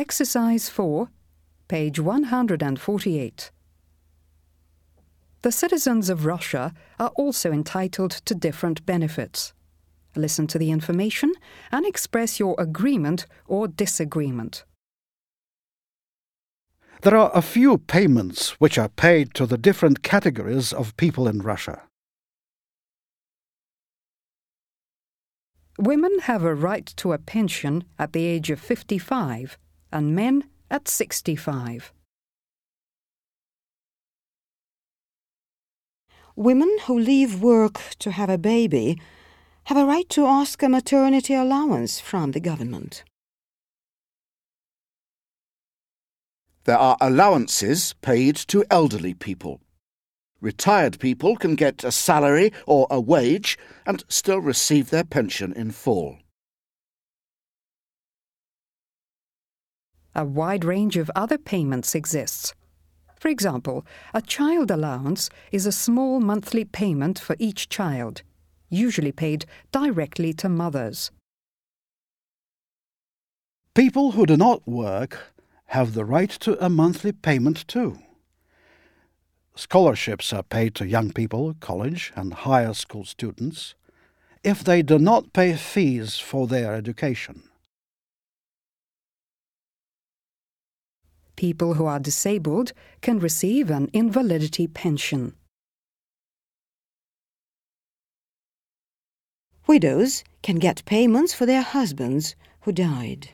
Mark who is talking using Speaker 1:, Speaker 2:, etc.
Speaker 1: Exercise 4, page 148. The citizens of Russia are also entitled to different benefits. Listen to the information and express your agreement or disagreement.
Speaker 2: There are a few payments which are paid to the different categories of people in Russia.
Speaker 1: Women have a right to a pension at the age of 55 and men at 65.
Speaker 3: Women who leave work to have a baby have a right to ask a maternity allowance from the government.
Speaker 4: There are allowances paid to elderly people. Retired people can get a salary or a wage and still receive their pension in full.
Speaker 1: A wide range of other payments exists. For example, a child allowance is a small monthly payment for each child, usually paid directly to mothers.
Speaker 2: People who do not work have the right to a monthly payment too. Scholarships are paid to young people, college and higher school students, if they do not pay fees for their education.
Speaker 1: People who are disabled can receive an invalidity pension.
Speaker 3: Widows can get payments for their husbands who died.